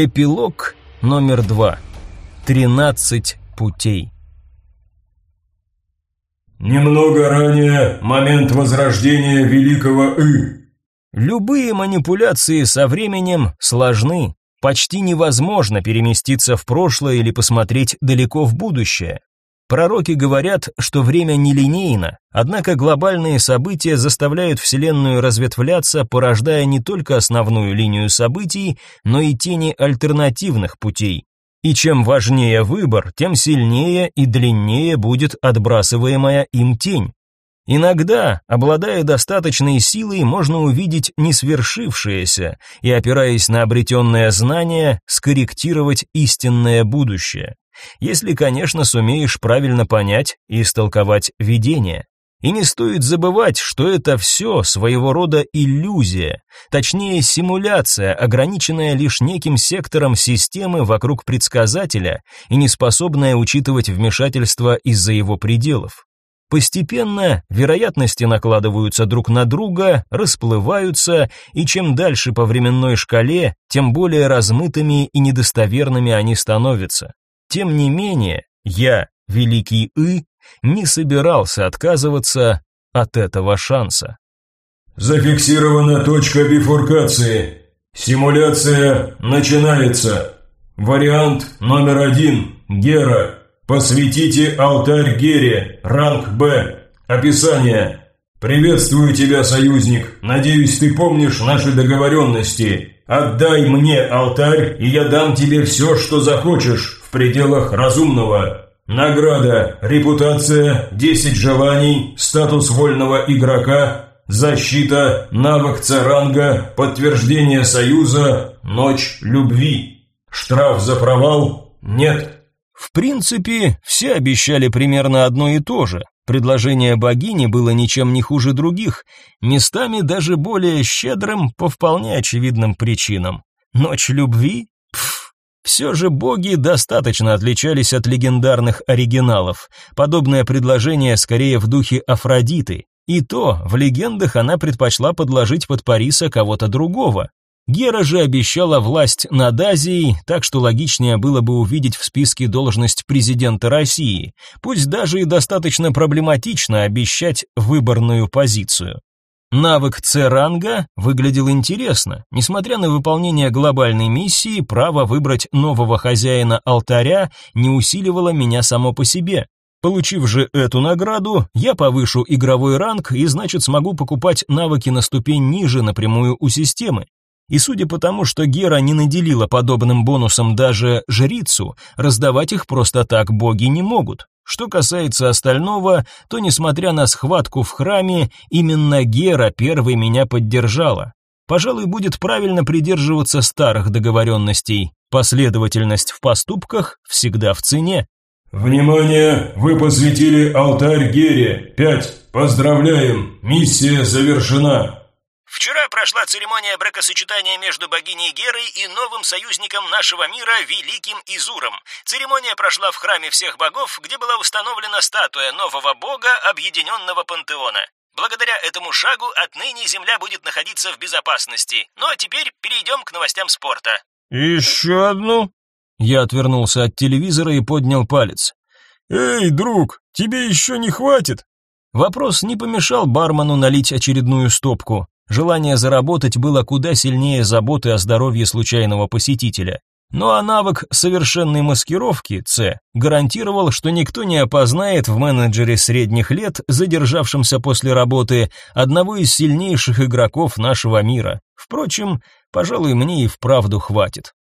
Эпилог номер два. Тринадцать путей. Немного ранее момент возрождения великого И. Любые манипуляции со временем сложны. Почти невозможно переместиться в прошлое или посмотреть далеко в будущее. Пророки говорят, что время нелинейно, однако глобальные события заставляют Вселенную разветвляться, порождая не только основную линию событий, но и тени альтернативных путей. И чем важнее выбор, тем сильнее и длиннее будет отбрасываемая им тень. Иногда, обладая достаточной силой, можно увидеть несвершившееся и, опираясь на обретенное знание, скорректировать истинное будущее если, конечно, сумеешь правильно понять и истолковать видение. И не стоит забывать, что это все своего рода иллюзия, точнее симуляция, ограниченная лишь неким сектором системы вокруг предсказателя и не способная учитывать вмешательство из-за его пределов. Постепенно вероятности накладываются друг на друга, расплываются, и чем дальше по временной шкале, тем более размытыми и недостоверными они становятся. Тем не менее, я, великий И, не собирался отказываться от этого шанса. Зафиксирована точка бифуркации. Симуляция начинается. Вариант номер один. Гера. Посвятите алтарь Гере. Ранг Б. Описание. Приветствую тебя, союзник. Надеюсь, ты помнишь наши договоренности. Отдай мне алтарь, и я дам тебе все, что захочешь в пределах разумного. Награда, репутация, 10 желаний, статус вольного игрока, защита, навык царанга, подтверждение союза, ночь любви. Штраф за провал? Нет. В принципе, все обещали примерно одно и то же. Предложение богини было ничем не хуже других, местами даже более щедрым по вполне очевидным причинам. Ночь любви? Все же боги достаточно отличались от легендарных оригиналов. Подобное предложение скорее в духе Афродиты. И то, в легендах она предпочла подложить под Париса кого-то другого. Гера же обещала власть над Азией, так что логичнее было бы увидеть в списке должность президента России, пусть даже и достаточно проблематично обещать выборную позицию. Навык С-ранга выглядел интересно. Несмотря на выполнение глобальной миссии, право выбрать нового хозяина алтаря не усиливало меня само по себе. Получив же эту награду, я повышу игровой ранг и значит смогу покупать навыки на ступень ниже напрямую у системы. И судя по тому, что Гера не наделила подобным бонусом даже жрицу, раздавать их просто так боги не могут. Что касается остального, то, несмотря на схватку в храме, именно Гера первой меня поддержала. Пожалуй, будет правильно придерживаться старых договоренностей. Последовательность в поступках всегда в цене. «Внимание! Вы посвятили алтарь Гере. Пять. Поздравляем! Миссия завершена!» Вчера прошла церемония бракосочетания между богиней Герой и новым союзником нашего мира, Великим Изуром. Церемония прошла в храме всех богов, где была установлена статуя нового бога объединенного пантеона. Благодаря этому шагу отныне Земля будет находиться в безопасности. Ну а теперь перейдем к новостям спорта. «Еще одну?» Я отвернулся от телевизора и поднял палец. «Эй, друг, тебе еще не хватит?» Вопрос не помешал бармену налить очередную стопку. Желание заработать было куда сильнее заботы о здоровье случайного посетителя. Ну а навык совершенной маскировки, С, гарантировал, что никто не опознает в менеджере средних лет, задержавшемся после работы, одного из сильнейших игроков нашего мира. Впрочем, пожалуй, мне и вправду хватит.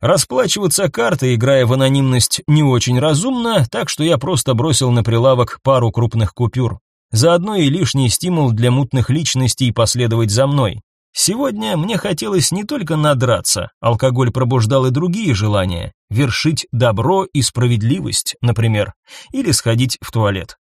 Расплачиваться картой, играя в анонимность, не очень разумно, так что я просто бросил на прилавок пару крупных купюр. Заодно и лишний стимул для мутных личностей последовать за мной. Сегодня мне хотелось не только надраться, алкоголь пробуждал и другие желания, вершить добро и справедливость, например, или сходить в туалет.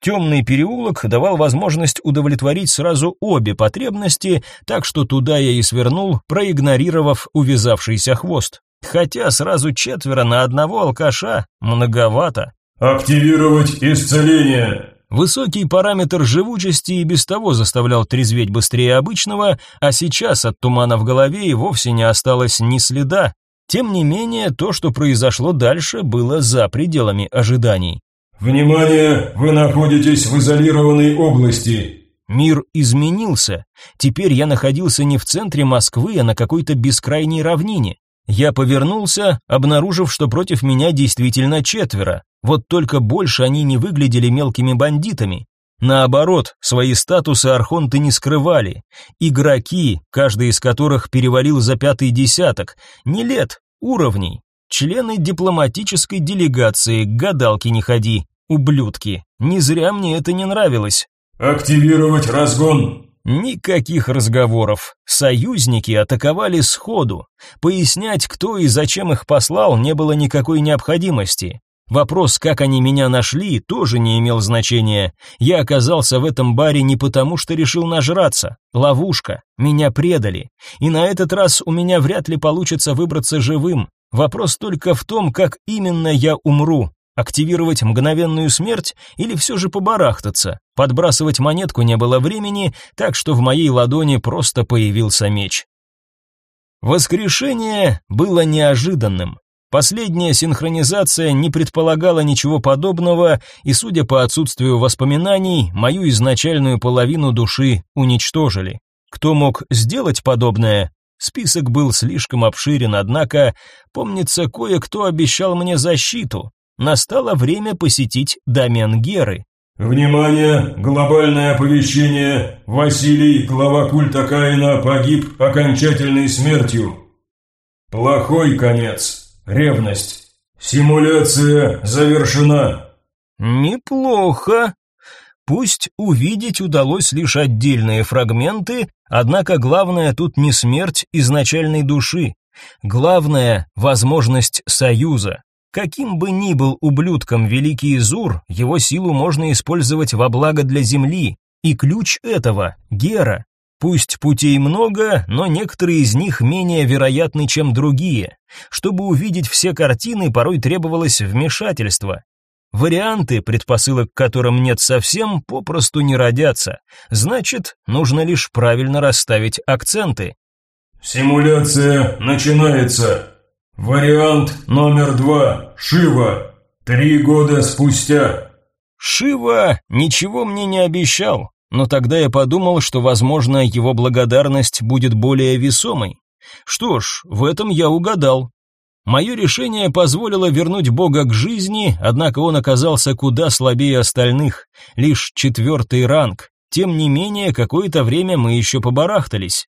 Темный переулок давал возможность удовлетворить сразу обе потребности, так что туда я и свернул, проигнорировав увязавшийся хвост. Хотя сразу четверо на одного алкаша многовато. «Активировать исцеление!» Высокий параметр живучести и без того заставлял трезветь быстрее обычного, а сейчас от тумана в голове и вовсе не осталось ни следа. Тем не менее, то, что произошло дальше, было за пределами ожиданий. «Внимание! Вы находитесь в изолированной области!» Мир изменился. Теперь я находился не в центре Москвы, а на какой-то бескрайней равнине. Я повернулся, обнаружив, что против меня действительно четверо. Вот только больше они не выглядели мелкими бандитами. Наоборот, свои статусы архонты не скрывали. Игроки, каждый из которых перевалил за пятый десяток, не лет, уровней. Члены дипломатической делегации, гадалки не ходи, ублюдки. Не зря мне это не нравилось. «Активировать разгон!» Никаких разговоров. Союзники атаковали сходу. Пояснять, кто и зачем их послал, не было никакой необходимости. Вопрос, как они меня нашли, тоже не имел значения. Я оказался в этом баре не потому, что решил нажраться. Ловушка. Меня предали. И на этот раз у меня вряд ли получится выбраться живым. Вопрос только в том, как именно я умру. Активировать мгновенную смерть или все же побарахтаться? Подбрасывать монетку не было времени, так что в моей ладони просто появился меч. Воскрешение было неожиданным. Последняя синхронизация не предполагала ничего подобного, и, судя по отсутствию воспоминаний, мою изначальную половину души уничтожили. Кто мог сделать подобное? Список был слишком обширен, однако, помнится, кое-кто обещал мне защиту. Настало время посетить домен Геры. «Внимание! Глобальное оповещение! Василий, глава культа Каина, погиб окончательной смертью!» «Плохой конец!» Ревность. Симуляция завершена. Неплохо. Пусть увидеть удалось лишь отдельные фрагменты, однако главное тут не смерть изначальной души. Главное возможность союза. Каким бы ни был ублюдком великий Изур, его силу можно использовать во благо для земли, и ключ этого Гера. Пусть путей много, но некоторые из них менее вероятны, чем другие. Чтобы увидеть все картины, порой требовалось вмешательство. Варианты, предпосылок которым нет совсем, попросту не родятся. Значит, нужно лишь правильно расставить акценты. Симуляция начинается. Вариант номер два. Шива. Три года спустя. Шива ничего мне не обещал, но тогда я подумал, что, возможно, его благодарность будет более весомой. Что ж, в этом я угадал. Мое решение позволило вернуть Бога к жизни, однако он оказался куда слабее остальных, лишь четвертый ранг. Тем не менее, какое-то время мы еще побарахтались.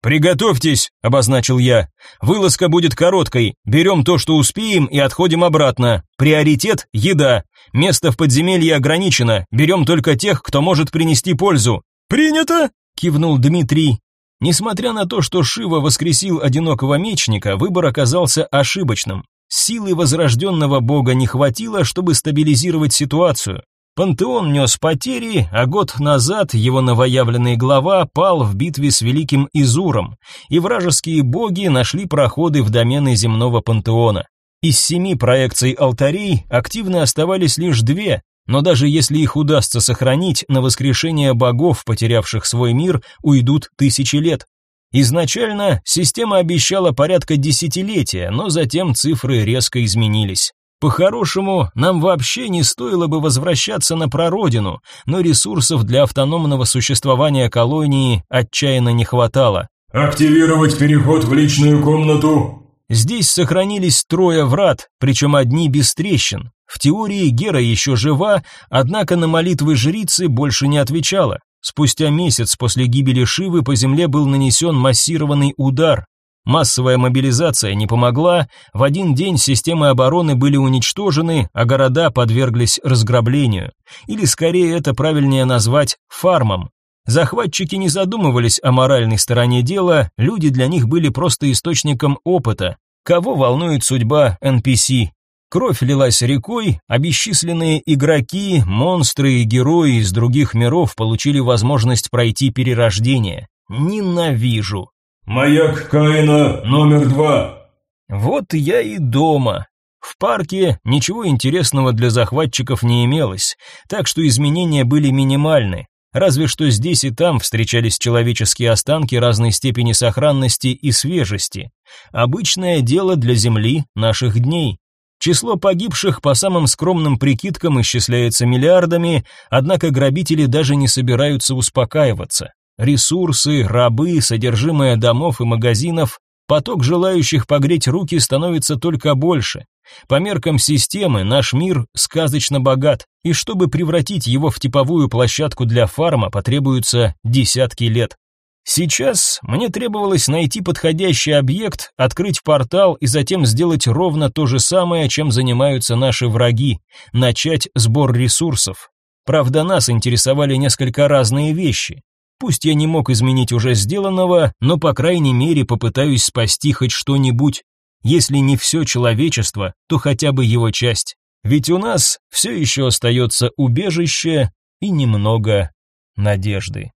«Приготовьтесь», — обозначил я. «Вылазка будет короткой. Берем то, что успеем, и отходим обратно. Приоритет — еда. Место в подземелье ограничено. Берем только тех, кто может принести пользу». «Принято!» — кивнул Дмитрий. Несмотря на то, что Шива воскресил одинокого мечника, выбор оказался ошибочным. Силы возрожденного бога не хватило, чтобы стабилизировать ситуацию. Пантеон нес потери, а год назад его новоявленный глава пал в битве с великим Изуром, и вражеские боги нашли проходы в домены земного пантеона. Из семи проекций алтарей активны оставались лишь две, но даже если их удастся сохранить, на воскрешение богов, потерявших свой мир, уйдут тысячи лет. Изначально система обещала порядка десятилетия, но затем цифры резко изменились. По-хорошему, нам вообще не стоило бы возвращаться на прародину, но ресурсов для автономного существования колонии отчаянно не хватало. «Активировать переход в личную комнату!» Здесь сохранились трое врат, причем одни без трещин. В теории Гера еще жива, однако на молитвы жрицы больше не отвечала. Спустя месяц после гибели Шивы по земле был нанесен массированный удар. Массовая мобилизация не помогла, в один день системы обороны были уничтожены, а города подверглись разграблению. Или скорее это правильнее назвать фармом. Захватчики не задумывались о моральной стороне дела, люди для них были просто источником опыта. Кого волнует судьба NPC? Кровь лилась рекой, а бесчисленные игроки, монстры и герои из других миров получили возможность пройти перерождение. Ненавижу. «Маяк Каина номер два». Вот я и дома. В парке ничего интересного для захватчиков не имелось, так что изменения были минимальны. Разве что здесь и там встречались человеческие останки разной степени сохранности и свежести. Обычное дело для Земли наших дней. Число погибших по самым скромным прикидкам исчисляется миллиардами, однако грабители даже не собираются успокаиваться. Ресурсы, рабы, содержимое домов и магазинов, поток желающих погреть руки становится только больше. По меркам системы наш мир сказочно богат, и чтобы превратить его в типовую площадку для фарма, потребуются десятки лет. Сейчас мне требовалось найти подходящий объект, открыть портал и затем сделать ровно то же самое, чем занимаются наши враги начать сбор ресурсов. Правда, нас интересовали несколько разные вещи. Пусть я не мог изменить уже сделанного, но по крайней мере попытаюсь спасти хоть что-нибудь. Если не все человечество, то хотя бы его часть. Ведь у нас все еще остается убежище и немного надежды.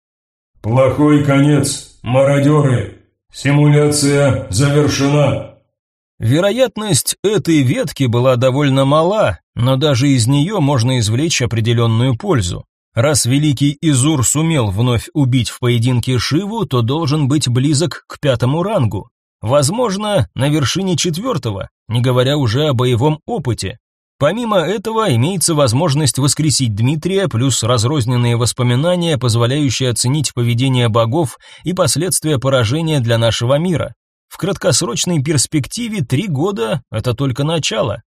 Плохой конец, мародеры. Симуляция завершена. Вероятность этой ветки была довольно мала, но даже из нее можно извлечь определенную пользу. Раз великий Изур сумел вновь убить в поединке Шиву, то должен быть близок к пятому рангу. Возможно, на вершине четвертого, не говоря уже о боевом опыте. Помимо этого, имеется возможность воскресить Дмитрия, плюс разрозненные воспоминания, позволяющие оценить поведение богов и последствия поражения для нашего мира. В краткосрочной перспективе три года – это только начало.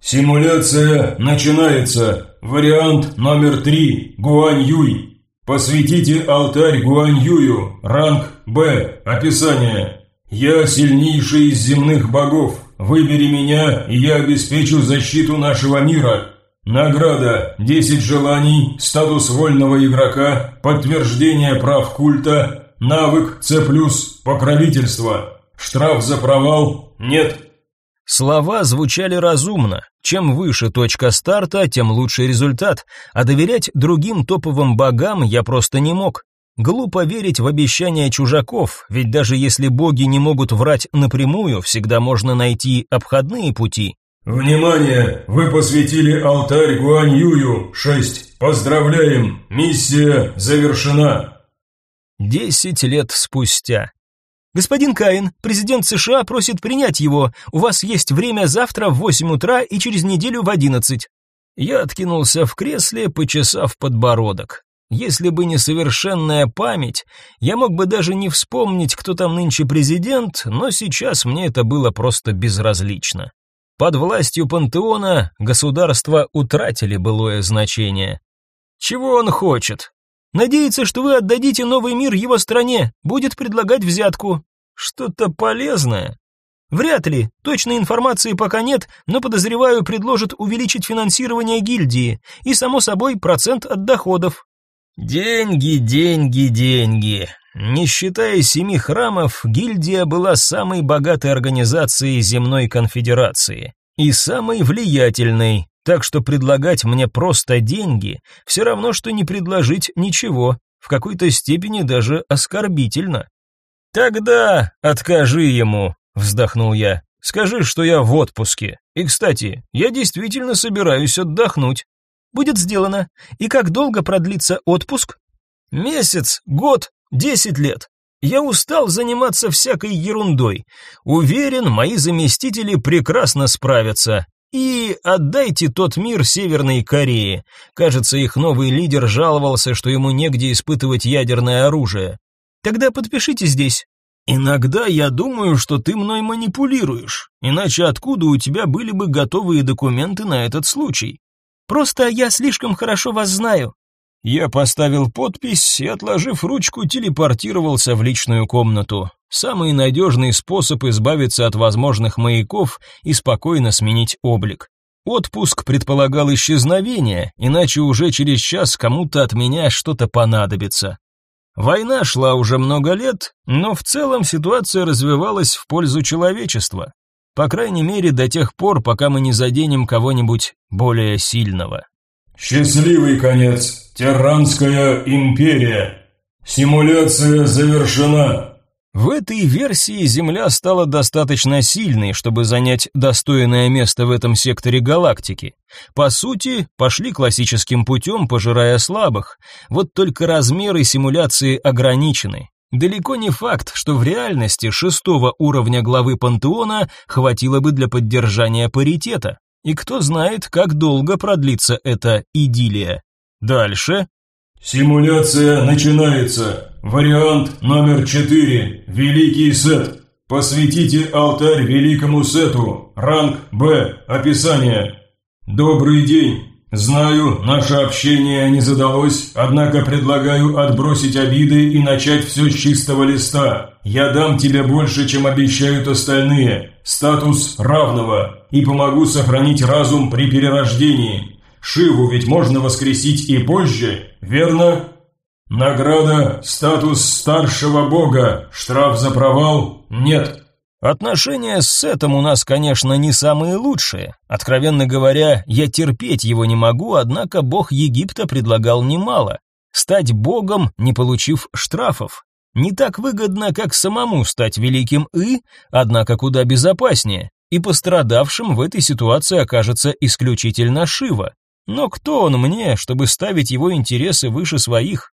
Симуляция начинается. Вариант номер три. Гуань Юй. Посвятите алтарь Гуань Юю. Ранг Б. Описание. Я сильнейший из земных богов. Выбери меня, и я обеспечу защиту нашего мира. Награда 10 желаний, статус вольного игрока, подтверждение прав культа, навык С+, покровительство. Штраф за провал нет. Слова звучали разумно. Чем выше точка старта, тем лучше результат, а доверять другим топовым богам я просто не мог. Глупо верить в обещания чужаков, ведь даже если боги не могут врать напрямую, всегда можно найти обходные пути. Внимание! Вы посвятили алтарь Гуань Юю 6. Поздравляем! Миссия завершена. Десять лет спустя. Господин Каин, президент США просит принять его. У вас есть время завтра в 8 утра и через неделю в 11. Я откинулся в кресле, почесав подбородок. Если бы не совершенная память, я мог бы даже не вспомнить, кто там нынче президент, но сейчас мне это было просто безразлично. Под властью пантеона государства утратили былое значение. Чего он хочет? Надеется, что вы отдадите новый мир его стране, будет предлагать взятку. Что-то полезное. Вряд ли, точной информации пока нет, но подозреваю, предложит увеличить финансирование гильдии и, само собой, процент от доходов. Деньги, деньги, деньги. Не считая семи храмов, гильдия была самой богатой организацией земной конфедерации и самой влиятельной, так что предлагать мне просто деньги все равно, что не предложить ничего, в какой-то степени даже оскорбительно. «Тогда откажи ему», — вздохнул я. «Скажи, что я в отпуске. И, кстати, я действительно собираюсь отдохнуть. Будет сделано. И как долго продлится отпуск? Месяц, год, десять лет. Я устал заниматься всякой ерундой. Уверен, мои заместители прекрасно справятся. И отдайте тот мир Северной Корее. Кажется, их новый лидер жаловался, что ему негде испытывать ядерное оружие. Тогда подпишите здесь. Иногда я думаю, что ты мной манипулируешь. Иначе откуда у тебя были бы готовые документы на этот случай? Просто я слишком хорошо вас знаю». Я поставил подпись и, отложив ручку, телепортировался в личную комнату. Самый надежный способ избавиться от возможных маяков и спокойно сменить облик. Отпуск предполагал исчезновение, иначе уже через час кому-то от меня что-то понадобится. Война шла уже много лет, но в целом ситуация развивалась в пользу человечества. По крайней мере, до тех пор, пока мы не заденем кого-нибудь более сильного. Счастливый конец. Терранская империя. Симуляция завершена. В этой версии Земля стала достаточно сильной, чтобы занять достойное место в этом секторе галактики. По сути, пошли классическим путем, пожирая слабых. Вот только размеры симуляции ограничены. Далеко не факт, что в реальности шестого уровня главы пантеона хватило бы для поддержания паритета. И кто знает, как долго продлится эта идиллия. Дальше. Симуляция начинается. Вариант номер 4. Великий сет. Посвятите алтарь великому сету. Ранг Б. Описание. Добрый день. Знаю, наше общение не задалось, однако предлагаю отбросить обиды и начать все с чистого листа. Я дам тебе больше, чем обещают остальные. Статус равного. И помогу сохранить разум при перерождении. Шиву ведь можно воскресить и позже, верно? Награда – статус старшего бога, штраф за провал – нет. Отношения с Сетом у нас, конечно, не самые лучшие. Откровенно говоря, я терпеть его не могу, однако бог Египта предлагал немало. Стать богом, не получив штрафов. Не так выгодно, как самому стать великим И, однако куда безопаснее. И пострадавшим в этой ситуации окажется исключительно Шива. Но кто он мне, чтобы ставить его интересы выше своих?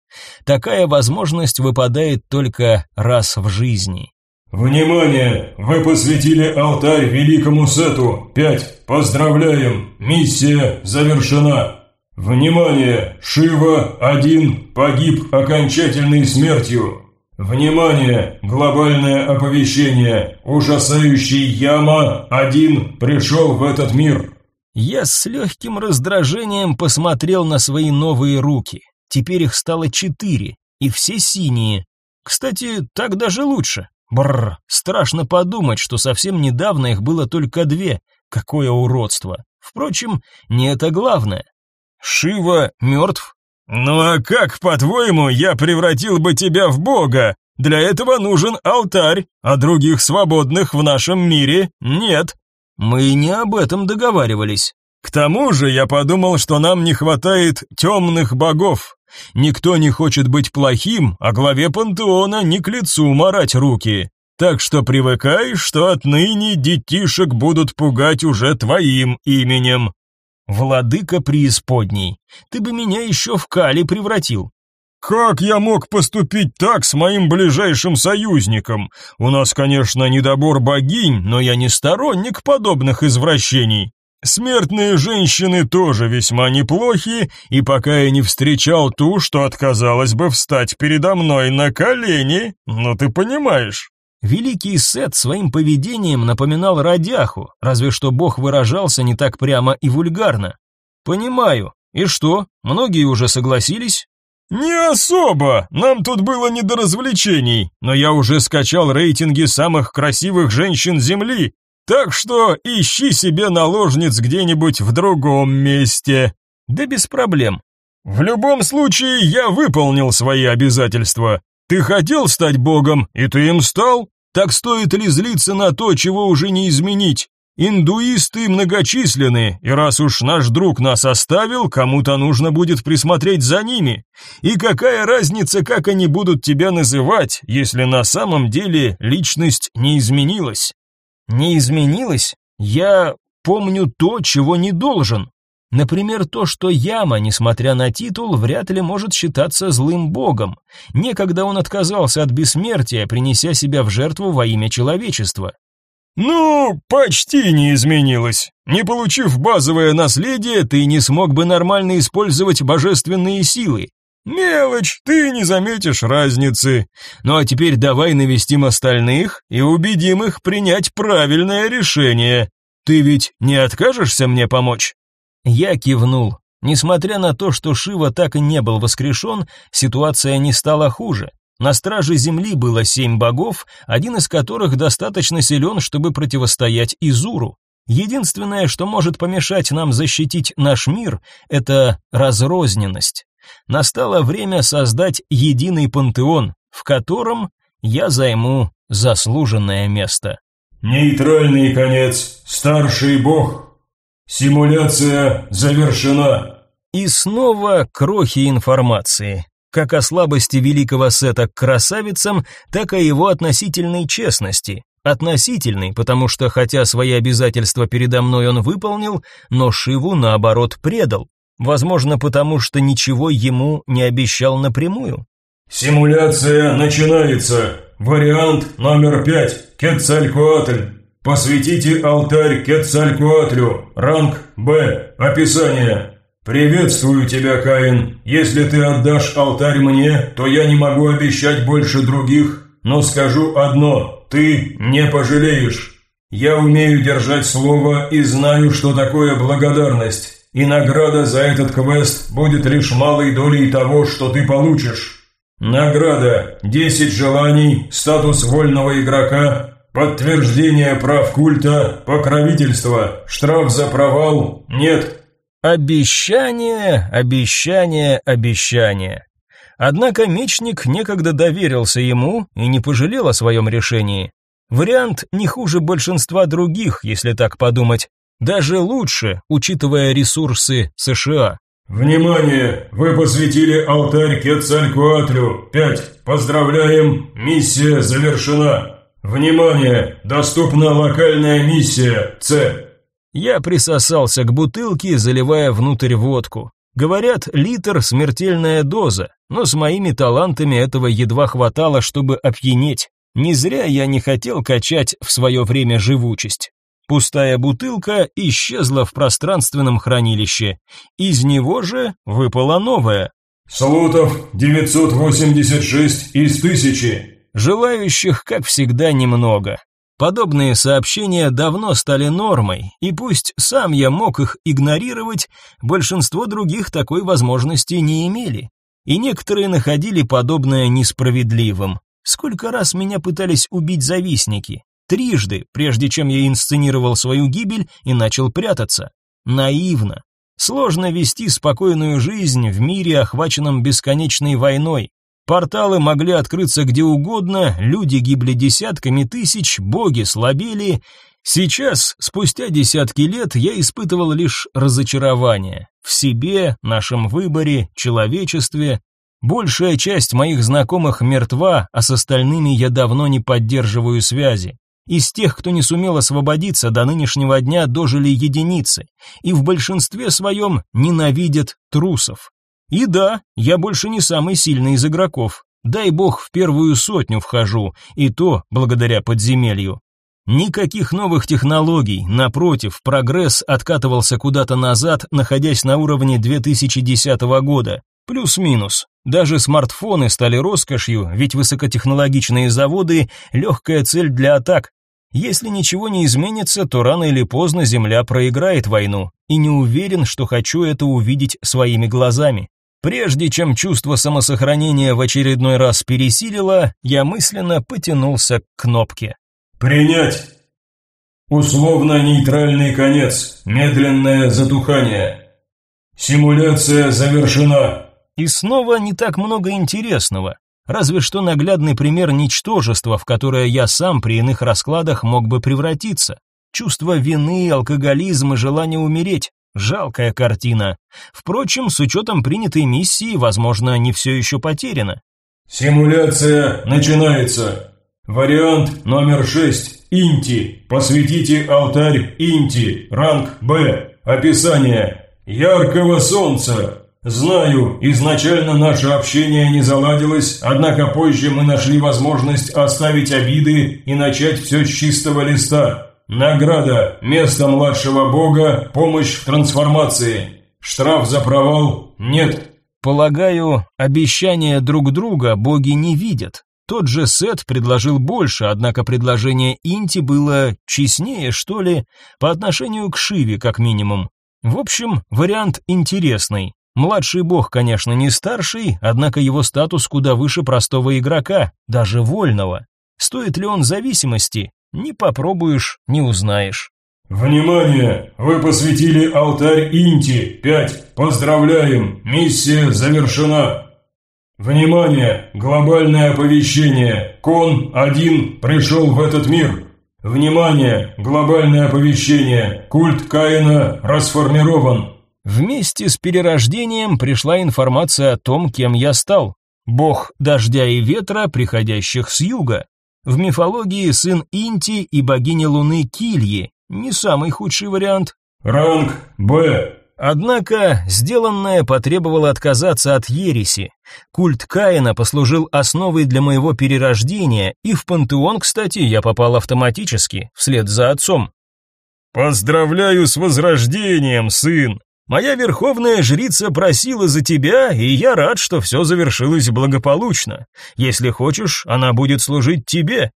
Такая возможность выпадает только раз в жизни. «Внимание! Вы посвятили алтарь великому Сету. Пять. Поздравляем! Миссия завершена!» «Внимание! Шива один погиб окончательной смертью!» «Внимание! Глобальное оповещение! Ужасающий Яма один пришел в этот мир!» Я с легким раздражением посмотрел на свои новые руки. Теперь их стало четыре, и все синие. Кстати, так даже лучше. Бррр, страшно подумать, что совсем недавно их было только две. Какое уродство. Впрочем, не это главное. Шива мертв? Ну а как, по-твоему, я превратил бы тебя в бога? Для этого нужен алтарь, а других свободных в нашем мире нет. Мы не об этом договаривались. К тому же я подумал, что нам не хватает темных богов. Никто не хочет быть плохим, а главе пантеона не к лицу марать руки. Так что привыкай, что отныне детишек будут пугать уже твоим именем. Владыка преисподней, ты бы меня еще в кали превратил. Как я мог поступить так с моим ближайшим союзником? У нас, конечно, недобор богинь, но я не сторонник подобных извращений. Смертные женщины тоже весьма неплохи, и пока я не встречал ту, что отказалась бы встать передо мной на колени, ну ты понимаешь. Великий Сет своим поведением напоминал радяху, разве что бог выражался не так прямо и вульгарно. Понимаю. И что, многие уже согласились? «Не особо, нам тут было не до развлечений, но я уже скачал рейтинги самых красивых женщин Земли, так что ищи себе наложниц где-нибудь в другом месте. Да без проблем. В любом случае, я выполнил свои обязательства. Ты хотел стать богом, и ты им стал? Так стоит ли злиться на то, чего уже не изменить? Индуисты многочисленны, и раз уж наш друг нас оставил, кому-то нужно будет присмотреть за ними. И какая разница, как они будут тебя называть, если на самом деле личность не изменилась? Не изменилось, я помню то, чего не должен. Например, то, что Яма, несмотря на титул, вряд ли может считаться злым богом. Некогда он отказался от бессмертия, принеся себя в жертву во имя человечества. Ну, почти не изменилось. Не получив базовое наследие, ты не смог бы нормально использовать божественные силы. Мелочь, ты не заметишь разницы. Ну а теперь давай навестим остальных и убедим их принять правильное решение. Ты ведь не откажешься мне помочь? Я кивнул. Несмотря на то, что Шива так и не был воскрешен, ситуация не стала хуже. На страже земли было семь богов, один из которых достаточно силен, чтобы противостоять Изуру. Единственное, что может помешать нам защитить наш мир, это разрозненность настало время создать единый пантеон, в котором я займу заслуженное место. Нейтральный конец, старший бог. Симуляция завершена. И снова крохи информации. как о слабости великого Сета к красавицам, так и о его относительной честности. Относительный, потому что хотя свои обязательства передо мной он выполнил, но Шиву наоборот предал. Возможно, потому что ничего ему не обещал напрямую. Симуляция начинается. Вариант номер пять. Кетцалькуатль. Посвятите алтарь Кетцалькуатлю. Ранг Б. Описание. «Приветствую тебя, Каин. Если ты отдашь алтарь мне, то я не могу обещать больше других, но скажу одно – ты не пожалеешь. Я умею держать слово и знаю, что такое благодарность, и награда за этот квест будет лишь малой долей того, что ты получишь. Награда – 10 желаний, статус вольного игрока, подтверждение прав культа, покровительство, штраф за провал – нет». Обещание, обещание, обещание. Однако мечник некогда доверился ему и не пожалел о своем решении. Вариант не хуже большинства других, если так подумать. Даже лучше, учитывая ресурсы США. «Внимание! Вы посвятили алтарь Кетцалькуатлю. Пять. Поздравляем! Миссия завершена! Внимание! Доступна локальная миссия С. Я присосался к бутылке, заливая внутрь водку. Говорят, литр – смертельная доза, но с моими талантами этого едва хватало, чтобы опьянеть. Не зря я не хотел качать в свое время живучесть. Пустая бутылка исчезла в пространственном хранилище. Из него же выпала новая. «Слотов 986 из тысячи». Желающих, как всегда, немного. Подобные сообщения давно стали нормой, и пусть сам я мог их игнорировать, большинство других такой возможности не имели. И некоторые находили подобное несправедливым. Сколько раз меня пытались убить завистники? Трижды, прежде чем я инсценировал свою гибель и начал прятаться. Наивно. Сложно вести спокойную жизнь в мире, охваченном бесконечной войной. Порталы могли открыться где угодно, люди гибли десятками тысяч, боги слабели. Сейчас, спустя десятки лет, я испытывал лишь разочарование в себе, нашем выборе, человечестве. Большая часть моих знакомых мертва, а с остальными я давно не поддерживаю связи. Из тех, кто не сумел освободиться до нынешнего дня, дожили единицы, и в большинстве своем ненавидят трусов. И да, я больше не самый сильный из игроков. Дай бог в первую сотню вхожу, и то благодаря подземелью. Никаких новых технологий, напротив, прогресс откатывался куда-то назад, находясь на уровне 2010 года. Плюс-минус. Даже смартфоны стали роскошью, ведь высокотехнологичные заводы – легкая цель для атак. Если ничего не изменится, то рано или поздно Земля проиграет войну, и не уверен, что хочу это увидеть своими глазами. Прежде чем чувство самосохранения в очередной раз пересилило, я мысленно потянулся к кнопке. «Принять!» Условно-нейтральный конец. Медленное затухание. Симуляция завершена. И снова не так много интересного. Разве что наглядный пример ничтожества, в которое я сам при иных раскладах мог бы превратиться. Чувство вины, алкоголизм и желание умереть. Жалкая картина. Впрочем, с учетом принятой миссии, возможно, не все еще потеряно. Симуляция начинается. Вариант номер 6. Инти. Посвятите алтарь Инти. Ранг Б. Описание. Яркого солнца. Знаю, изначально наше общение не заладилось, однако позже мы нашли возможность оставить обиды и начать все с чистого листа. Награда, место младшего бога, помощь в трансформации. Штраф за провал нет. Полагаю, обещания друг друга боги не видят. Тот же Сет предложил больше, однако предложение Инти было честнее, что ли, по отношению к Шиве, как минимум. В общем, вариант интересный. Младший бог, конечно, не старший, однако его статус куда выше простого игрока, даже вольного. Стоит ли он зависимости? Не попробуешь, не узнаешь. Внимание! Вы посвятили алтарь Инти. Пять. Поздравляем! Миссия завершена. Внимание! Глобальное оповещение. Кон-1 пришел в этот мир. Внимание! Глобальное оповещение. Культ Каина расформирован. Вместе с перерождением пришла информация о том, кем я стал. бог дождя и ветра, приходящих с юга. В мифологии сын Инти и богиня Луны Кильи, не самый худший вариант. Ранг Б. Однако сделанное потребовало отказаться от ереси. Культ Каина послужил основой для моего перерождения, и в пантеон, кстати, я попал автоматически, вслед за отцом. «Поздравляю с возрождением, сын! Моя верховная жрица просила за тебя, и я рад, что все завершилось благополучно. Если хочешь, она будет служить тебе».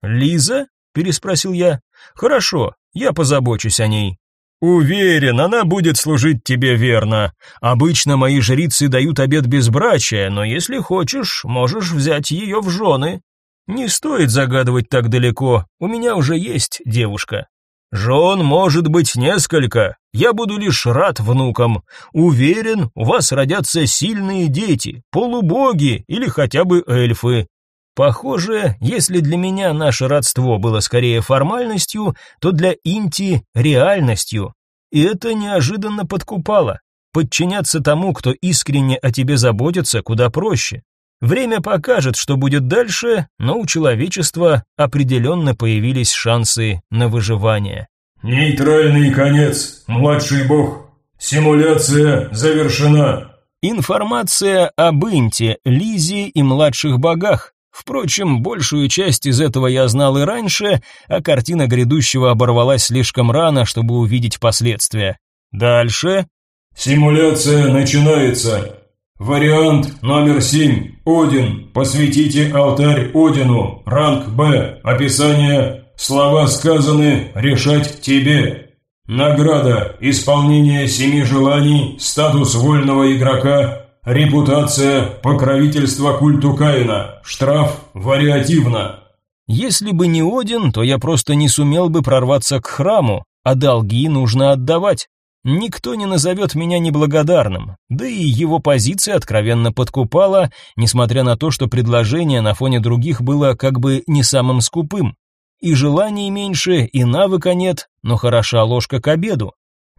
«Лиза?» – переспросил я. «Хорошо, я позабочусь о ней». Уверен, она будет служить тебе верно. Обычно мои жрицы дают обет безбрачия, но если хочешь, можешь взять ее в жены. Не стоит загадывать так далеко. У меня уже есть девушка. Жен может быть несколько. Я буду лишь рад внукам. Уверен, у вас родятся сильные дети, полубоги или хотя бы эльфы. Похоже, если для меня наше родство было скорее формальностью, то для Инти реальностью. И это неожиданно подкупало. Подчиняться тому, кто искренне о тебе заботится, куда проще. Время покажет, что будет дальше, но у человечества определенно появились шансы на выживание. Нейтральный конец, младший бог. Симуляция завершена. Информация об Инте, Лизе и младших богах. Впрочем, большую часть из этого я знал и раньше, а картина грядущего оборвалась слишком рано, чтобы увидеть последствия. Дальше. Симуляция начинается. Вариант номер семь. Один. Посвятите алтарь Одину. Ранг Б. Описание. Слова сказаны. Решать тебе. Награда. Исполнение семи желаний. Статус вольного игрока. Репутация, покровительство культу Каина, штраф вариативно. Если бы не Один, то я просто не сумел бы прорваться к храму, а долги нужно отдавать. Никто не назовет меня неблагодарным, да и его позиция откровенно подкупала, несмотря на то, что предложение на фоне других было как бы не самым скупым. И желаний меньше, и навыка нет, но хороша ложка к обеду.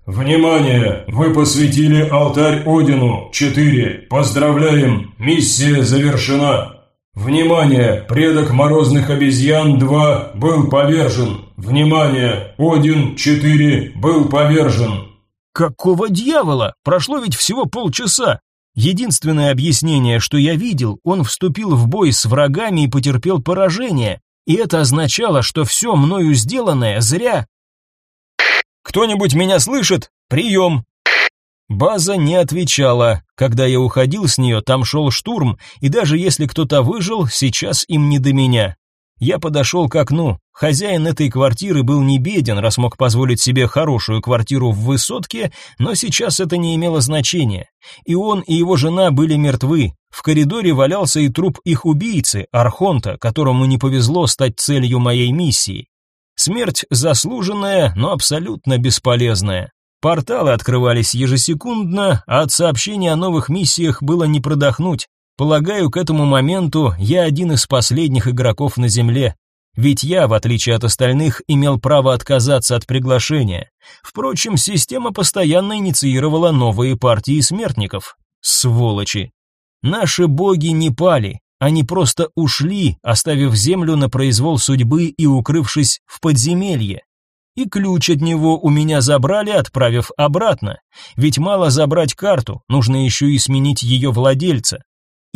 «Внимание! Вы посвятили алтарь Одину. 4. Поздравляем! Миссия завершена!» «Внимание! Предок морозных обезьян 2 был повержен! Внимание! Один 4 был повержен!» «Какого дьявола? Прошло ведь всего полчаса!» Единственное объяснение, что я видел, он вступил в бой с врагами и потерпел поражение, и это означало, что все мною сделанное зря. Кто-нибудь меня слышит? Прием!» База не отвечала. Когда я уходил с нее, там шел штурм, и даже если кто-то выжил, сейчас им не до меня. Я подошел к окну. Хозяин этой квартиры был не беден, раз мог позволить себе хорошую квартиру в высотке, но сейчас это не имело значения. И он, и его жена были мертвы. В коридоре валялся и труп их убийцы, Архонта, которому не повезло стать целью моей миссии. Смерть заслуженная, но абсолютно бесполезная. Порталы открывались ежесекундно, а от сообщений о новых миссиях было не продохнуть. Полагаю, к этому моменту я один из последних игроков на Земле. Ведь я, в отличие от остальных, имел право отказаться от приглашения. Впрочем, система постоянно инициировала новые партии смертников. Сволочи. Наши боги не пали, они просто ушли, оставив землю на произвол судьбы и укрывшись в подземелье. И ключ от него у меня забрали, отправив обратно. Ведь мало забрать карту, нужно еще и сменить ее владельца.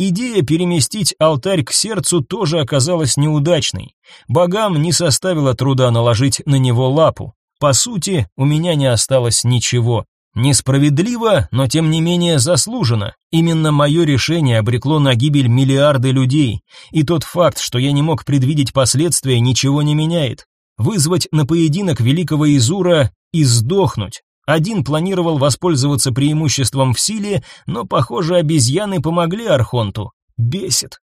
Идея переместить алтарь к сердцу тоже оказалась неудачной. Богам не составило труда наложить на него лапу. По сути, у меня не осталось ничего. Несправедливо, но тем не менее заслуженно. Именно мое решение обрекло на гибель миллиарды людей, и тот факт, что я не мог предвидеть последствия, ничего не меняет. Вызвать на поединок великого Изура и сдохнуть. Один планировал воспользоваться преимуществом в силе, но, похоже, обезьяны помогли Архонту. Бесит.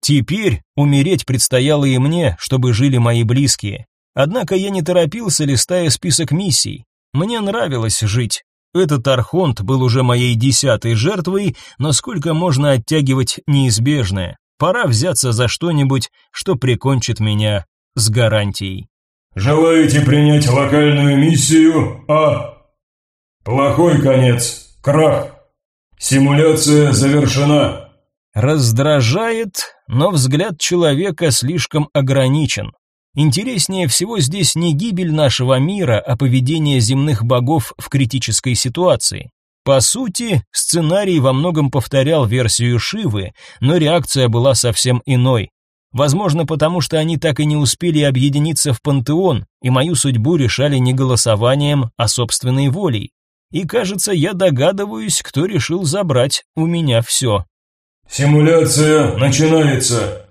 Теперь умереть предстояло и мне, чтобы жили мои близкие. Однако я не торопился, листая список миссий. Мне нравилось жить. Этот архонт был уже моей десятой жертвой, но сколько можно оттягивать неизбежное? Пора взяться за что-нибудь, что прикончит меня с гарантией. Желаете принять локальную миссию А? Плохой конец. Крах. Симуляция завершена. Раздражает, но взгляд человека слишком ограничен. Интереснее всего здесь не гибель нашего мира, а поведение земных богов в критической ситуации. По сути, сценарий во многом повторял версию Шивы, но реакция была совсем иной. Возможно, потому что они так и не успели объединиться в пантеон, и мою судьбу решали не голосованием, а собственной волей. И, кажется, я догадываюсь, кто решил забрать у меня все. Симуляция начинается.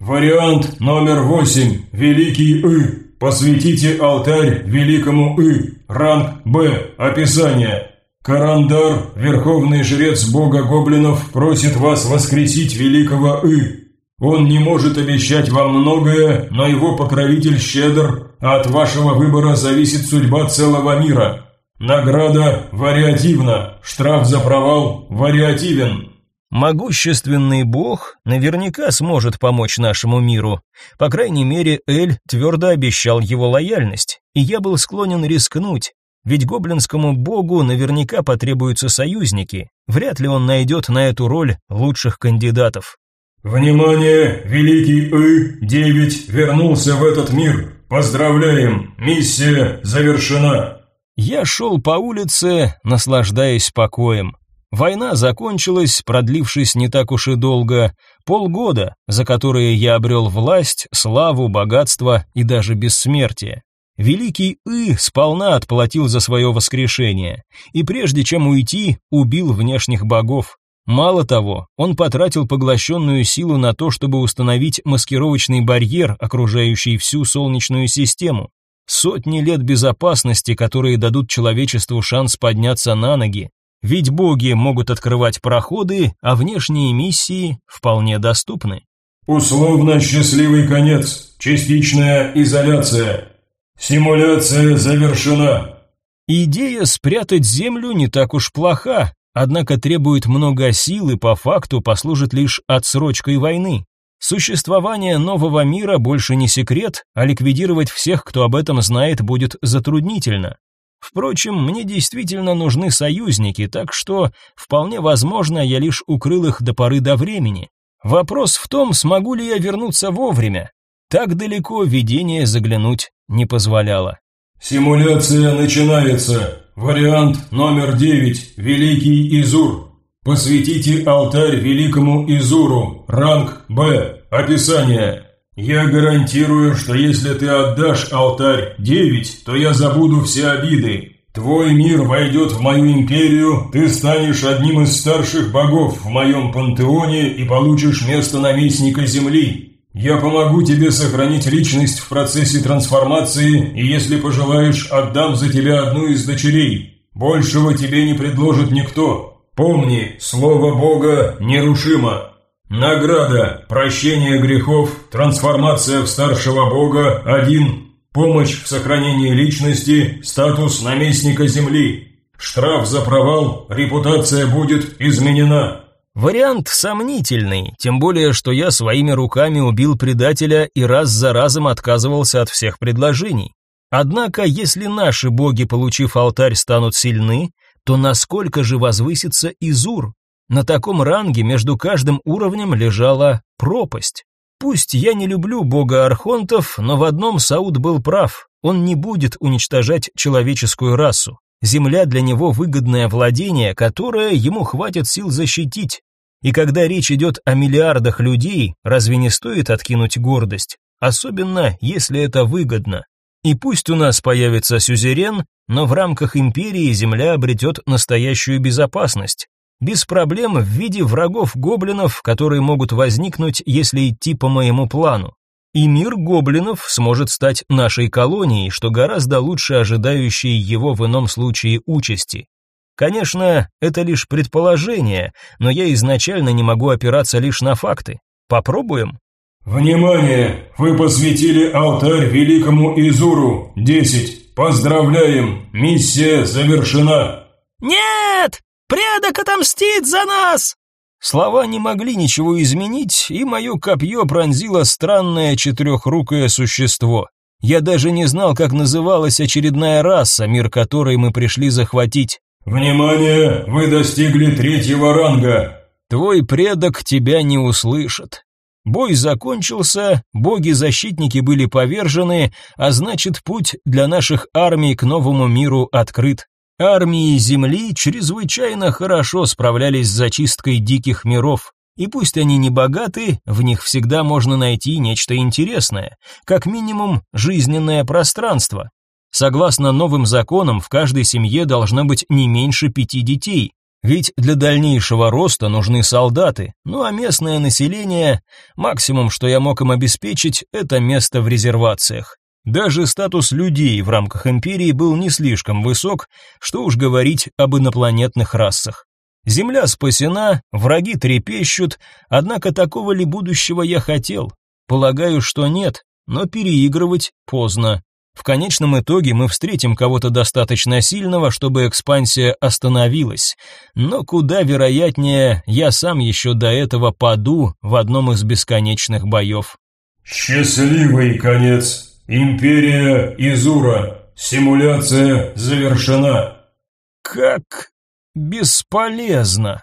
Вариант номер восемь. Великий И. Посвятите алтарь великому И. Ранг Б. Описание. Карандар, верховный жрец бога гоблинов, просит вас воскресить великого И. Он не может обещать вам многое, но его покровитель щедр, а от вашего выбора зависит судьба целого мира. Награда вариативна, штраф за провал вариативен. Могущественный бог наверняка сможет помочь нашему миру. По крайней мере, Эль твердо обещал его лояльность, и я был склонен рискнуть. Ведь гоблинскому богу наверняка потребуются союзники. Вряд ли он найдет на эту роль лучших кандидатов. «Внимание! Великий И-9 вернулся в этот мир! Поздравляем! Миссия завершена!» Я шел по улице, наслаждаясь покоем. Война закончилась, продлившись не так уж и долго, полгода, за которые я обрел власть, славу, богатство и даже бессмертие. Великий И сполна отплатил за свое воскрешение, и прежде чем уйти, убил внешних богов. Мало того, он потратил поглощенную силу на то, чтобы установить маскировочный барьер, окружающий всю Солнечную систему. Сотни лет безопасности, которые дадут человечеству шанс подняться на ноги. Ведь боги могут открывать проходы, а внешние миссии вполне доступны. Условно счастливый конец. Частичная изоляция. Симуляция завершена. Идея спрятать Землю не так уж плоха, однако требует много сил и по факту послужит лишь отсрочкой войны. Существование нового мира больше не секрет, а ликвидировать всех, кто об этом знает, будет затруднительно. Впрочем, мне действительно нужны союзники, так что вполне возможно, я лишь укрыл их до поры до времени. Вопрос в том, смогу ли я вернуться вовремя. Так далеко видение заглянуть не позволяло. Симуляция начинается. Вариант номер девять. Великий Изур. Посвятите алтарь великому Изуру. Ранг Б. Описание. Я гарантирую, что если ты отдашь алтарь девять, то я забуду все обиды. Твой мир войдет в мою империю, ты станешь одним из старших богов в моем пантеоне и получишь место наместника земли. Я помогу тебе сохранить личность в процессе трансформации, и если пожелаешь, отдам за тебя одну из дочерей. Большего тебе не предложит никто. Помни, слово Бога нерушимо. Награда, прощение грехов, трансформация в старшего Бога один, помощь в сохранении личности, статус наместника земли. Штраф за провал, репутация будет изменена. Вариант сомнительный, тем более, что я своими руками убил предателя и раз за разом отказывался от всех предложений. Однако, если наши боги, получив алтарь, станут сильны, то насколько же возвысится Изур? На таком ранге между каждым уровнем лежала пропасть. Пусть я не люблю бога архонтов, но в одном Сауд был прав. Он не будет уничтожать человеческую расу. Земля для него выгодное владение, которое ему хватит сил защитить. И когда речь идет о миллиардах людей, разве не стоит откинуть гордость? Особенно, если это выгодно. И пусть у нас появится сюзерен, но в рамках империи земля обретет настоящую безопасность. Без проблем в виде врагов-гоблинов, которые могут возникнуть, если идти по моему плану. И мир гоблинов сможет стать нашей колонией, что гораздо лучше ожидающей его в ином случае участи. Конечно, это лишь предположение, но я изначально не могу опираться лишь на факты. Попробуем? Внимание! Вы посвятили алтарь великому Изуру. Десять. Поздравляем! Миссия завершена. Нет! Предок отомстит за нас! Слова не могли ничего изменить, и мое копье пронзило странное четырехрукое существо. Я даже не знал, как называлась очередная раса, мир которой мы пришли захватить. «Внимание! Вы достигли третьего ранга. Твой предок тебя не услышит. Бой закончился, боги-защитники были повержены, а значит, путь для наших армий к новому миру открыт. Армии Земли чрезвычайно хорошо справлялись с зачисткой диких миров. И пусть они не богаты, в них всегда можно найти нечто интересное, как минимум жизненное пространство. Согласно новым законам, в каждой семье должно быть не меньше пяти детей, ведь для дальнейшего роста нужны солдаты, ну а местное население, максимум, что я мог им обеспечить, это место в резервациях. Даже статус людей в рамках империи был не слишком высок, что уж говорить об инопланетных расах. Земля спасена, враги трепещут, однако такого ли будущего я хотел? Полагаю, что нет, но переигрывать поздно. В конечном итоге мы встретим кого-то достаточно сильного, чтобы экспансия остановилась. Но куда вероятнее, я сам еще до этого паду в одном из бесконечных боев. Счастливый конец. Империя Изура. Симуляция завершена. Как бесполезно.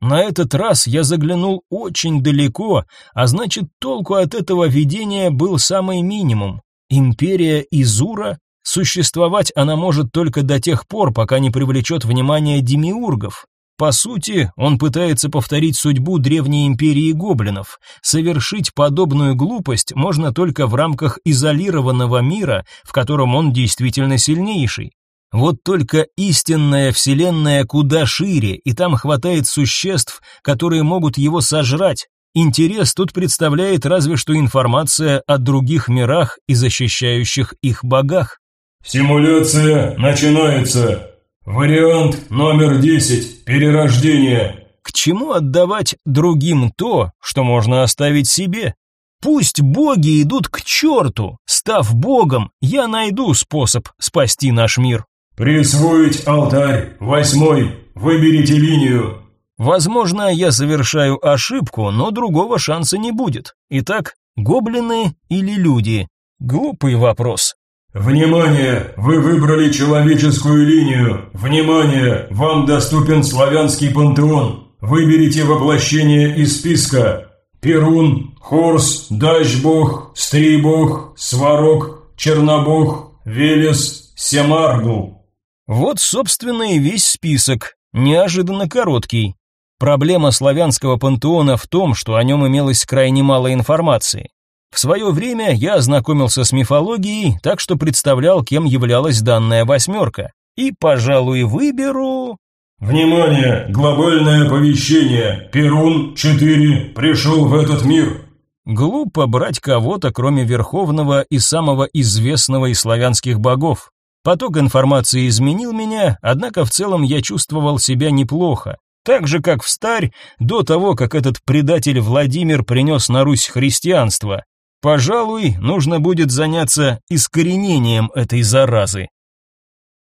На этот раз я заглянул очень далеко, а значит, толку от этого видения был самый минимум. Империя Изура? Существовать она может только до тех пор, пока не привлечет внимание демиургов. По сути, он пытается повторить судьбу древней империи гоблинов. Совершить подобную глупость можно только в рамках изолированного мира, в котором он действительно сильнейший. Вот только истинная вселенная куда шире, и там хватает существ, которые могут его сожрать, Интерес тут представляет разве что информация о других мирах и защищающих их богах. Симуляция начинается. Вариант номер 10. Перерождение. К чему отдавать другим то, что можно оставить себе? Пусть боги идут к черту. Став богом, я найду способ спасти наш мир. Присвоить алтарь. Восьмой. Выберите линию. Возможно, я совершаю ошибку, но другого шанса не будет. Итак, гоблины или люди? Глупый вопрос. Внимание! Вы выбрали человеческую линию. Внимание! Вам доступен славянский пантеон. Выберите воплощение из списка. Перун, Хорс, Дачбог, Стрибог, Сварог, Чернобог, Велес, Семаргу. Вот, собственно, и весь список. Неожиданно короткий. Проблема славянского пантеона в том, что о нем имелось крайне мало информации. В свое время я ознакомился с мифологией, так что представлял, кем являлась данная восьмерка. И, пожалуй, выберу... Внимание! Глобальное оповещение! Перун-4 пришел в этот мир! Глупо брать кого-то, кроме Верховного и самого известного из славянских богов. Поток информации изменил меня, однако в целом я чувствовал себя неплохо. Так же, как в старь, до того, как этот предатель Владимир принес на Русь христианство. Пожалуй, нужно будет заняться искоренением этой заразы.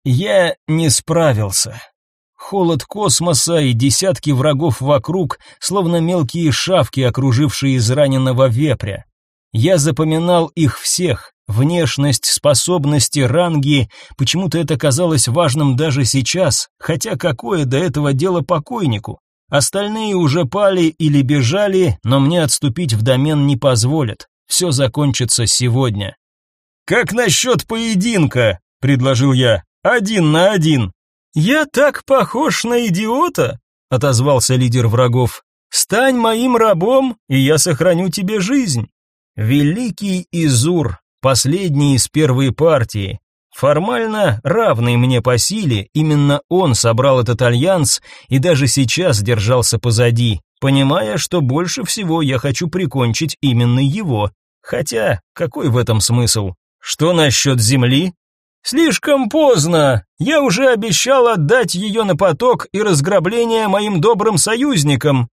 Я не справился. Холод космоса и десятки врагов вокруг, словно мелкие шавки, окружившие израненного вепря. Я запоминал их всех, Внешность, способности, ранги, почему-то это казалось важным даже сейчас, хотя какое до этого дело покойнику? Остальные уже пали или бежали, но мне отступить в домен не позволят. Все закончится сегодня. «Как насчет поединка?» — предложил я. «Один на один». «Я так похож на идиота?» — отозвался лидер врагов. «Стань моим рабом, и я сохраню тебе жизнь». Великий Изур, последний из первой партии. Формально равный мне по силе, именно он собрал этот альянс и даже сейчас держался позади, понимая, что больше всего я хочу прикончить именно его. Хотя, какой в этом смысл? Что насчет земли? Слишком поздно. Я уже обещал отдать ее на поток и разграбление моим добрым союзникам.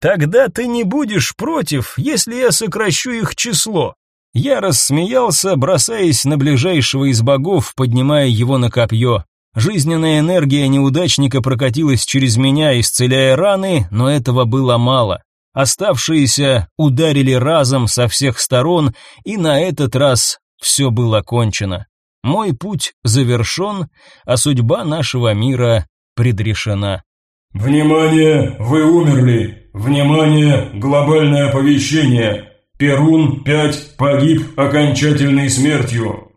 Тогда ты не будешь против, если я сокращу их число. Я рассмеялся, бросаясь на ближайшего из богов, поднимая его на копье. Жизненная энергия неудачника прокатилась через меня, исцеляя раны, но этого было мало. Оставшиеся ударили разом со всех сторон, и на этот раз все было кончено. Мой путь завершен, а судьба нашего мира предрешена. «Внимание! Вы умерли! Внимание, глобальное оповещение. Перун 5 погиб окончательной смертью.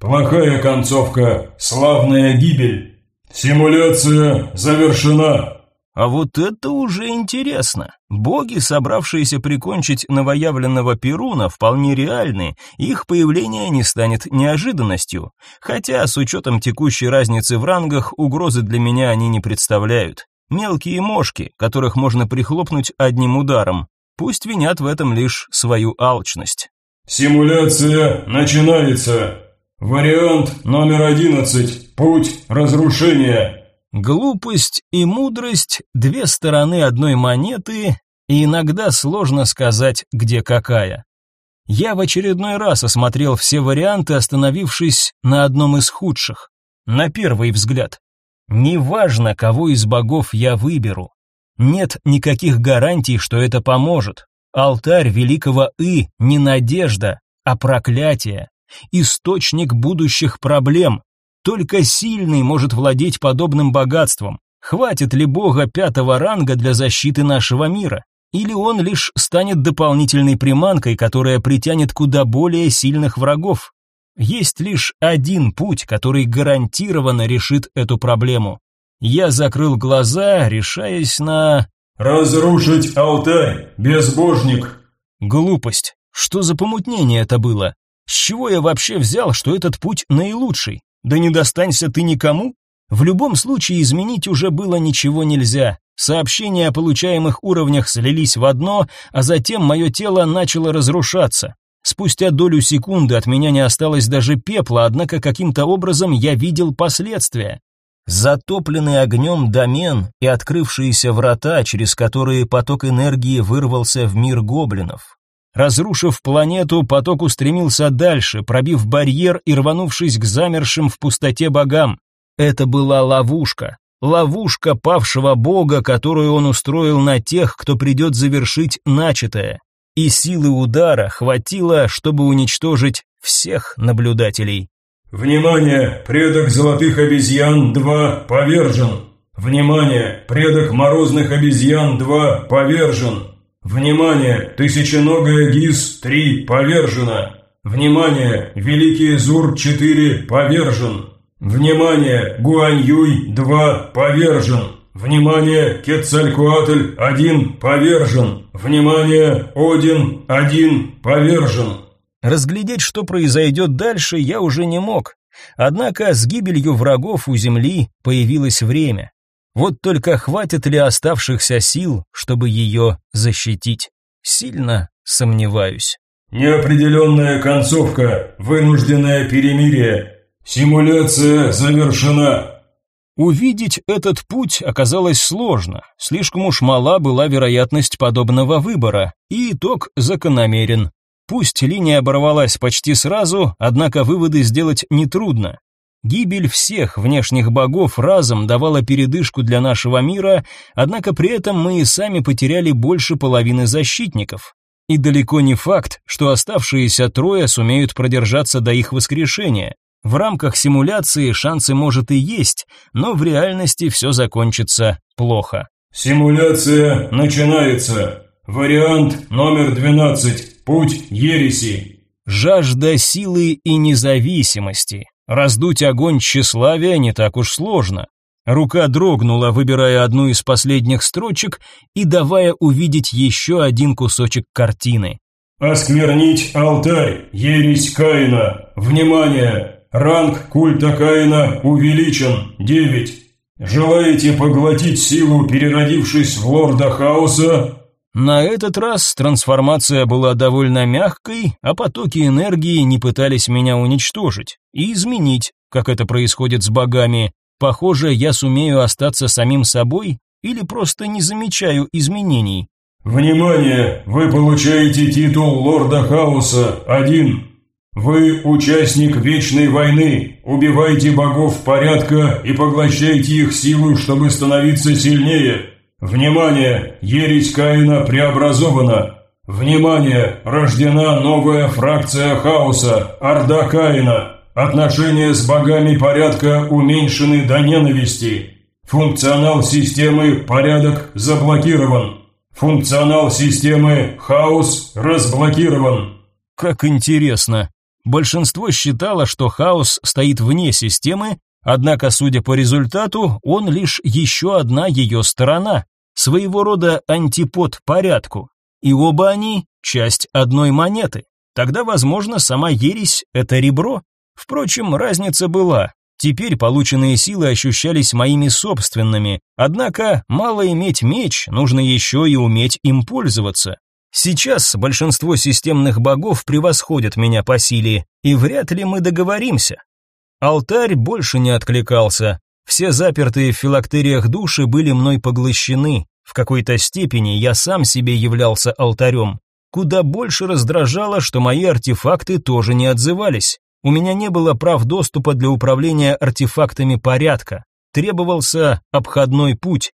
Плохая концовка, славная гибель. Симуляция завершена. А вот это уже интересно. Боги, собравшиеся прикончить новоявленного Перуна, вполне реальны, их появление не станет неожиданностью. Хотя, с учетом текущей разницы в рангах, угрозы для меня они не представляют. Мелкие мошки, которых можно прихлопнуть одним ударом. Пусть винят в этом лишь свою алчность. Симуляция начинается. Вариант номер одиннадцать. Путь разрушения. Глупость и мудрость – две стороны одной монеты, и иногда сложно сказать, где какая. Я в очередной раз осмотрел все варианты, остановившись на одном из худших. На первый взгляд. Неважно, кого из богов я выберу. Нет никаких гарантий, что это поможет. Алтарь великого И не надежда, а проклятие. Источник будущих проблем. Только сильный может владеть подобным богатством. Хватит ли бога пятого ранга для защиты нашего мира? Или он лишь станет дополнительной приманкой, которая притянет куда более сильных врагов? Есть лишь один путь, который гарантированно решит эту проблему. Я закрыл глаза, решаясь на... «Разрушить алтарь, безбожник!» Глупость. Что за помутнение это было? С чего я вообще взял, что этот путь наилучший? Да не достанься ты никому? В любом случае изменить уже было ничего нельзя. Сообщения о получаемых уровнях слились в одно, а затем мое тело начало разрушаться. Спустя долю секунды от меня не осталось даже пепла, однако каким-то образом я видел последствия. Затопленный огнем домен и открывшиеся врата, через которые поток энергии вырвался в мир гоблинов. Разрушив планету, поток устремился дальше, пробив барьер и рванувшись к замершим в пустоте богам. Это была ловушка. Ловушка павшего бога, которую он устроил на тех, кто придет завершить начатое и силы удара хватило, чтобы уничтожить всех наблюдателей. Внимание, предок золотых обезьян 2 повержен. Внимание, предок морозных обезьян 2 повержен. Внимание, тысяченогая ГИС 3 повержена. Внимание, Великий Зур 4 повержен. Внимание, Гуань Юй 2 повержен. Внимание, Кецалькуатль один повержен. Внимание, Один один повержен. Разглядеть, что произойдет дальше, я уже не мог. Однако с гибелью врагов у земли появилось время. Вот только хватит ли оставшихся сил, чтобы ее защитить? Сильно сомневаюсь. Неопределенная концовка, вынужденное перемирие. Симуляция завершена. Увидеть этот путь оказалось сложно, слишком уж мала была вероятность подобного выбора, и итог закономерен. Пусть линия оборвалась почти сразу, однако выводы сделать нетрудно. Гибель всех внешних богов разом давала передышку для нашего мира, однако при этом мы и сами потеряли больше половины защитников. И далеко не факт, что оставшиеся трое сумеют продержаться до их воскрешения. В рамках симуляции шансы может и есть, но в реальности все закончится плохо. Симуляция начинается. Вариант номер 12. Путь ереси. Жажда силы и независимости. Раздуть огонь тщеславия не так уж сложно. Рука дрогнула, выбирая одну из последних строчек и давая увидеть еще один кусочек картины. Осквернить алтарь, ересь Каина. Внимание! Ранг культа Каина увеличен 9. Желаете поглотить силу, переродившись в лорда хаоса? На этот раз трансформация была довольно мягкой, а потоки энергии не пытались меня уничтожить и изменить, как это происходит с богами. Похоже, я сумею остаться самим собой или просто не замечаю изменений. Внимание! Вы получаете титул лорда хаоса 1. Вы участник вечной войны, убивайте богов порядка и поглощайте их силу, чтобы становиться сильнее. Внимание, ересь Каина преобразована. Внимание, рождена новая фракция хаоса, Орда Каина. Отношения с богами порядка уменьшены до ненависти. Функционал системы порядок заблокирован. Функционал системы «Хаос» разблокирован. Как интересно. Большинство считало, что хаос стоит вне системы, однако, судя по результату, он лишь еще одна ее сторона, своего рода антипод порядку. И оба они – часть одной монеты. Тогда, возможно, сама ересь – это ребро. Впрочем, разница была. Теперь полученные силы ощущались моими собственными, однако мало иметь меч, нужно еще и уметь им пользоваться. Сейчас большинство системных богов превосходят меня по силе, и вряд ли мы договоримся. Алтарь больше не откликался. Все запертые в филактериях души были мной поглощены. В какой-то степени я сам себе являлся алтарем. Куда больше раздражало, что мои артефакты тоже не отзывались. У меня не было прав доступа для управления артефактами порядка. Требовался обходной путь,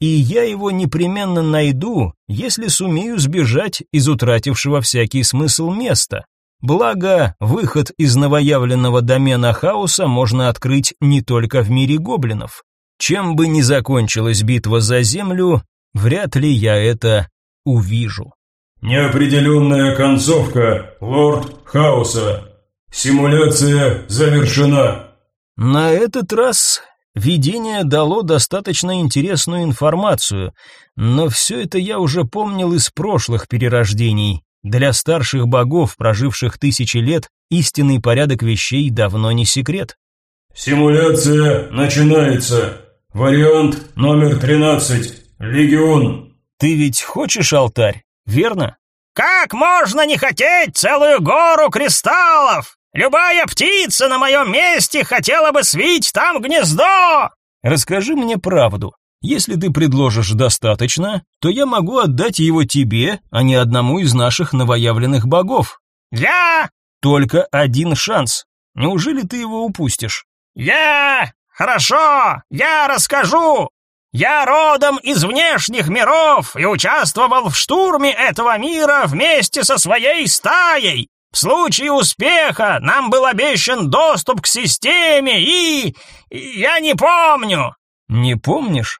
и я его непременно найду, если сумею сбежать из утратившего всякий смысл места. Благо, выход из новоявленного домена хаоса можно открыть не только в мире гоблинов. Чем бы ни закончилась битва за землю, вряд ли я это увижу. Неопределенная концовка, лорд хаоса. Симуляция завершена. На этот раз Видение дало достаточно интересную информацию, но все это я уже помнил из прошлых перерождений. Для старших богов, проживших тысячи лет, истинный порядок вещей давно не секрет. Симуляция начинается. Вариант номер 13. Легион. Ты ведь хочешь алтарь, верно? Как можно не хотеть целую гору кристаллов? Любая птица на моем месте хотела бы свить там гнездо!» «Расскажи мне правду. Если ты предложишь достаточно, то я могу отдать его тебе, а не одному из наших новоявленных богов». «Я...» «Только один шанс. Неужели ты его упустишь?» «Я... Хорошо, я расскажу. Я родом из внешних миров и участвовал в штурме этого мира вместе со своей стаей. В случае успеха нам был обещан доступ к системе и... я не помню». «Не помнишь?»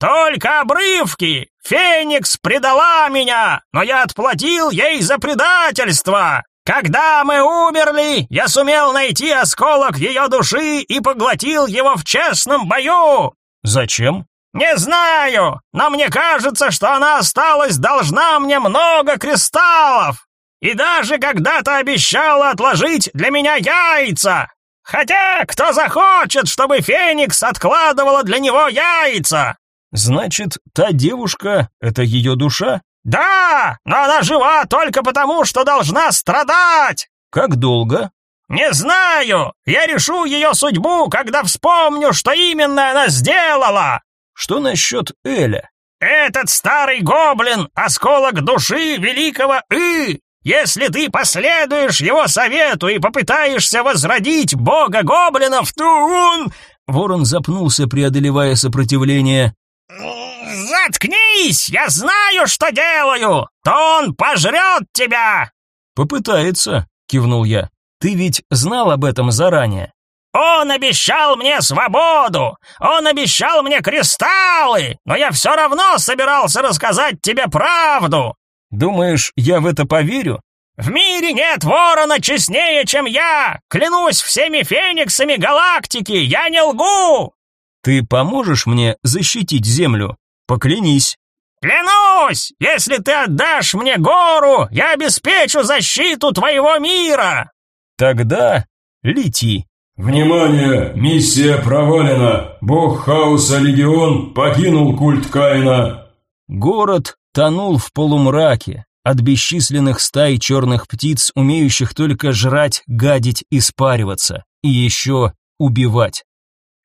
«Только обрывки! Феникс предала меня, но я отплатил ей за предательство! Когда мы умерли, я сумел найти осколок ее души и поглотил его в честном бою!» «Зачем?» «Не знаю, но мне кажется, что она осталась должна мне много кристаллов!» И даже когда-то обещала отложить для меня яйца. Хотя кто захочет, чтобы Феникс откладывала для него яйца? Значит, та девушка — это ее душа? Да, но она жива только потому, что должна страдать. Как долго? Не знаю. Я решу ее судьбу, когда вспомню, что именно она сделала. Что насчет Эля? Этот старый гоблин — осколок души великого И. Если ты последуешь его совету и попытаешься возродить бога гоблинов, то он...» Ворон запнулся, преодолевая сопротивление. «Заткнись! Я знаю, что делаю! То он пожрет тебя!» «Попытается», — кивнул я. «Ты ведь знал об этом заранее?» «Он обещал мне свободу! Он обещал мне кристаллы! Но я все равно собирался рассказать тебе правду! Думаешь, я в это поверю? В мире нет ворона честнее, чем я! Клянусь всеми фениксами галактики, я не лгу! Ты поможешь мне защитить Землю? Поклянись. Клянусь, если ты отдашь мне гору, я обеспечу защиту твоего мира. Тогда лети. Внимание, миссия провалена. Бог хаоса Легион покинул культ Каина. Город тонул в полумраке от бесчисленных стай черных птиц, умеющих только жрать, гадить и спариваться, и еще убивать.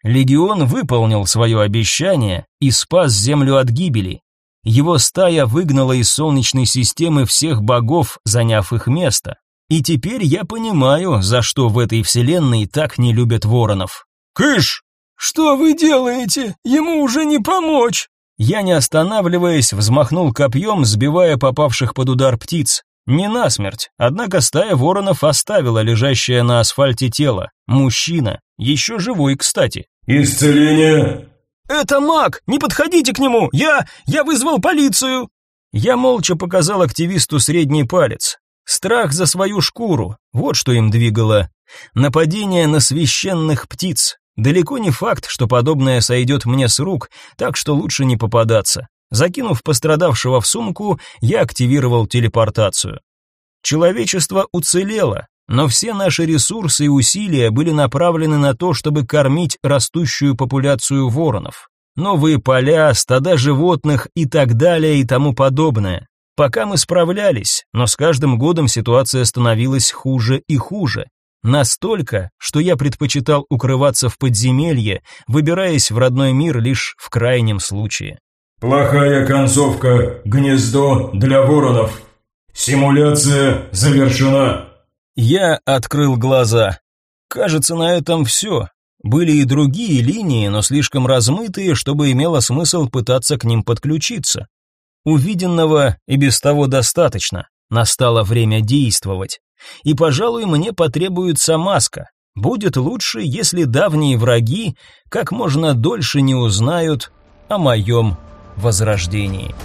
Легион выполнил свое обещание и спас Землю от гибели. Его стая выгнала из Солнечной системы всех богов, заняв их место. И теперь я понимаю, за что в этой вселенной так не любят воронов. «Кыш! Что вы делаете? Ему уже не помочь!» Я, не останавливаясь, взмахнул копьем, сбивая попавших под удар птиц. Не насмерть, однако стая воронов оставила лежащее на асфальте тело. Мужчина, еще живой, кстати. «Исцеление!» «Это маг! Не подходите к нему! Я... я вызвал полицию!» Я молча показал активисту средний палец. Страх за свою шкуру, вот что им двигало. Нападение на священных птиц. Далеко не факт, что подобное сойдет мне с рук, так что лучше не попадаться. Закинув пострадавшего в сумку, я активировал телепортацию. Человечество уцелело, но все наши ресурсы и усилия были направлены на то, чтобы кормить растущую популяцию воронов. Новые поля, стада животных и так далее и тому подобное. Пока мы справлялись, но с каждым годом ситуация становилась хуже и хуже. Настолько, что я предпочитал укрываться в подземелье, выбираясь в родной мир лишь в крайнем случае. Плохая концовка. Гнездо для воронов. Симуляция завершена. Я открыл глаза. Кажется, на этом все. Были и другие линии, но слишком размытые, чтобы имело смысл пытаться к ним подключиться. Увиденного и без того достаточно. Настало время действовать. И, пожалуй, мне потребуется маска. Будет лучше, если давние враги как можно дольше не узнают о моем возрождении.